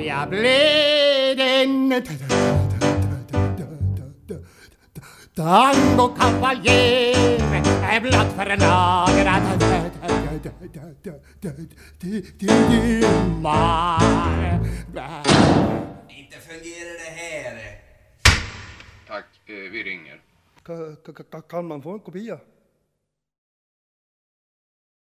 jag blev en tangokavaljer blott för några timmar. Inte fungerar det här. Tack, eh, vi ringer. Kan man få en kopia?